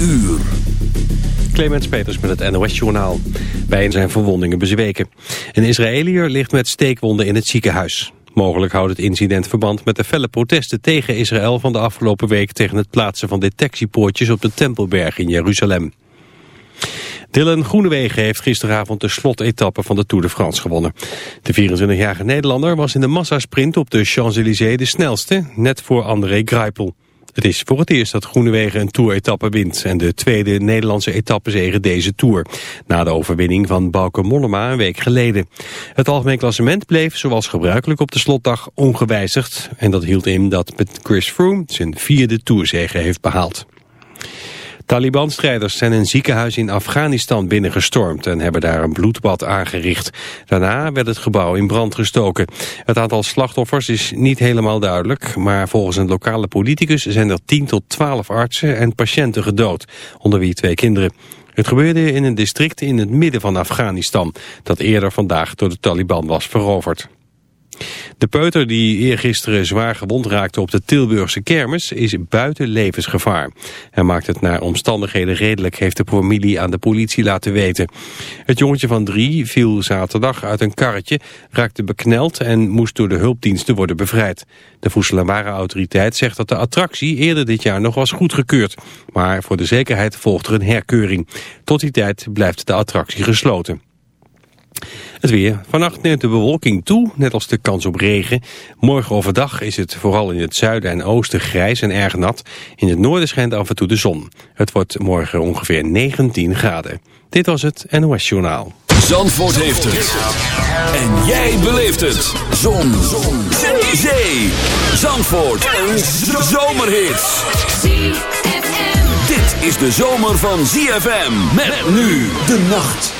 uur. Clemens Peters met het NOS-journaal. Bij zijn verwondingen bezweken. Een Israëliër ligt met steekwonden in het ziekenhuis. Mogelijk houdt het incident verband met de felle protesten tegen Israël van de afgelopen week tegen het plaatsen van detectiepoortjes op de Tempelberg in Jeruzalem. Dylan Groenewegen heeft gisteravond de slotetappe van de Tour de France gewonnen. De 24-jarige Nederlander was in de massasprint op de Champs-Élysées de snelste, net voor André Greipel. Het is voor het eerst dat Groenewegen een Tour-etappe wint... en de tweede Nederlandse etappezege deze Tour... na de overwinning van Bauke Mollema een week geleden. Het algemeen klassement bleef zoals gebruikelijk op de slotdag ongewijzigd... en dat hield in dat Chris Froome zijn vierde Tourzege heeft behaald. Taliban-strijders zijn een ziekenhuis in Afghanistan binnengestormd en hebben daar een bloedbad aangericht. Daarna werd het gebouw in brand gestoken. Het aantal slachtoffers is niet helemaal duidelijk, maar volgens een lokale politicus zijn er 10 tot 12 artsen en patiënten gedood, onder wie twee kinderen. Het gebeurde in een district in het midden van Afghanistan, dat eerder vandaag door de Taliban was veroverd. De peuter die eergisteren zwaar gewond raakte op de Tilburgse kermis is buiten levensgevaar. Hij maakt het naar omstandigheden redelijk, heeft de familie aan de politie laten weten. Het jongetje van drie viel zaterdag uit een karretje, raakte bekneld en moest door de hulpdiensten worden bevrijd. De Voedselwarenautoriteit zegt dat de attractie eerder dit jaar nog was goedgekeurd. Maar voor de zekerheid volgt er een herkeuring. Tot die tijd blijft de attractie gesloten. Het weer. Vannacht neemt de bewolking toe, net als de kans op regen. Morgen overdag is het vooral in het zuiden en oosten grijs en erg nat. In het noorden schijnt af en toe de zon. Het wordt morgen ongeveer 19 graden. Dit was het NOS Journaal. Zandvoort heeft het. En jij beleeft het. Zon. zon. Zee. Zandvoort. Een zomerhit. Dit is de zomer van ZFM. Met nu de nacht.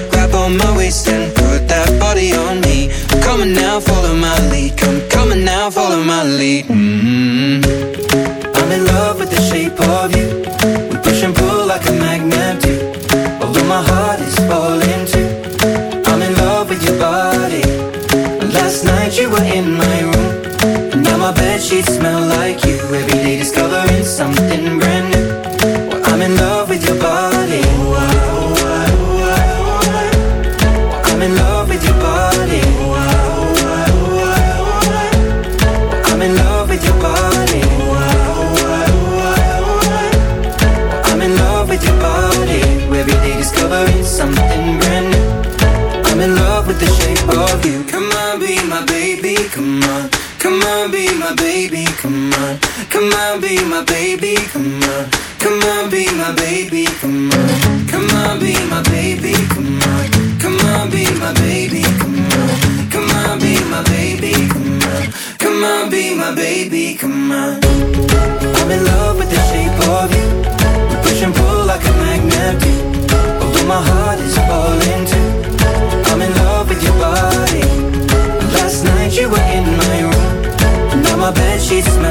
finally. smells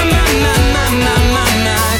My, my, my, my, my, my,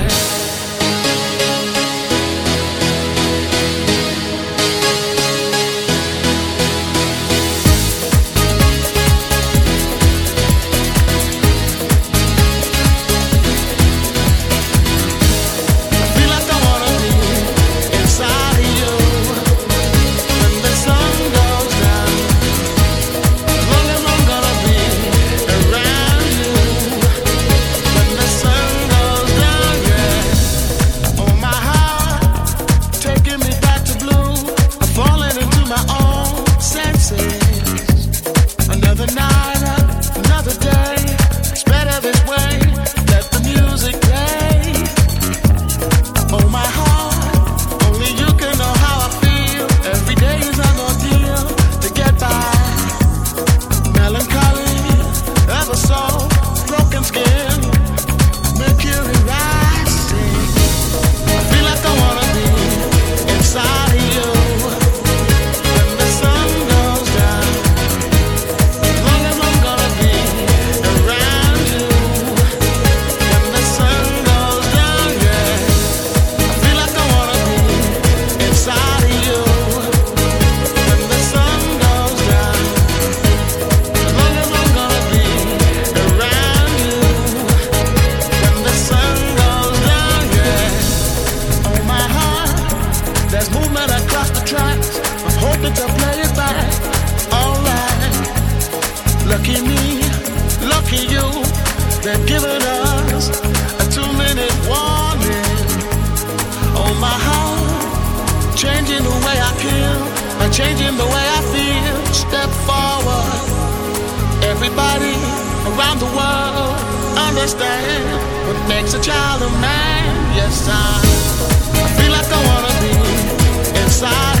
Everybody around the world understand what makes a child a man. Yes, I, feel like I wanna be inside